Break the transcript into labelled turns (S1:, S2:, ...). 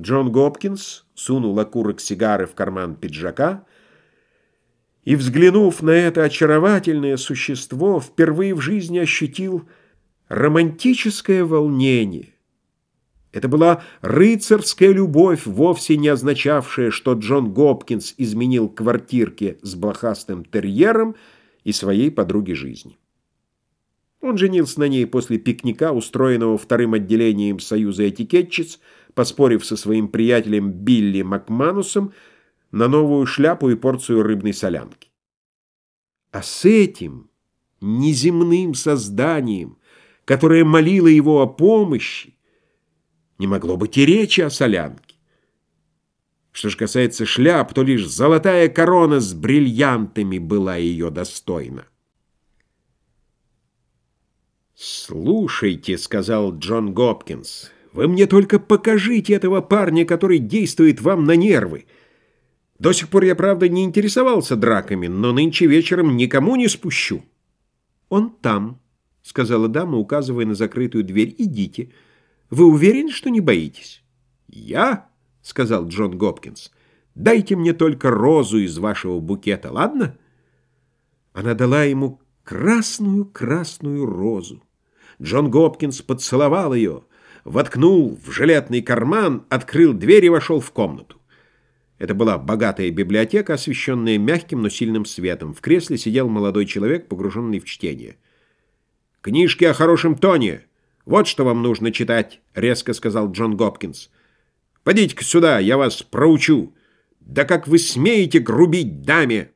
S1: Джон Гопкинс сунул окурок сигары в карман пиджака и, взглянув на это очаровательное существо, впервые в жизни ощутил романтическое волнение. Это была рыцарская любовь, вовсе не означавшая, что Джон Гопкинс изменил квартирке с блохастым терьером и своей подруге жизни. Он женился на ней после пикника, устроенного вторым отделением Союза этикетчиц, поспорив со своим приятелем Билли Макманусом на новую шляпу и порцию рыбной солянки. А с этим неземным созданием, которое молило его о помощи, не могло быть и речи о солянке. Что же касается шляп, то лишь золотая корона с бриллиантами была ее достойна. «Слушайте», — сказал Джон Гопкинс, — «вы мне только покажите этого парня, который действует вам на нервы. До сих пор я, правда, не интересовался драками, но нынче вечером никому не спущу». «Он там», — сказала дама, указывая на закрытую дверь. «Идите. Вы уверены, что не боитесь?» «Я?» — сказал Джон Гопкинс. «Дайте мне только розу из вашего букета, ладно?» Она дала ему красную-красную розу. Джон Гопкинс поцеловал ее, воткнул в жилетный карман, открыл дверь и вошел в комнату. Это была богатая библиотека, освещенная мягким, но сильным светом. В кресле сидел молодой человек, погруженный в чтение. «Книжки о хорошем тоне! Вот что вам нужно читать!» — резко сказал Джон Гопкинс. «Подите-ка сюда, я вас проучу! Да как вы смеете грубить даме!»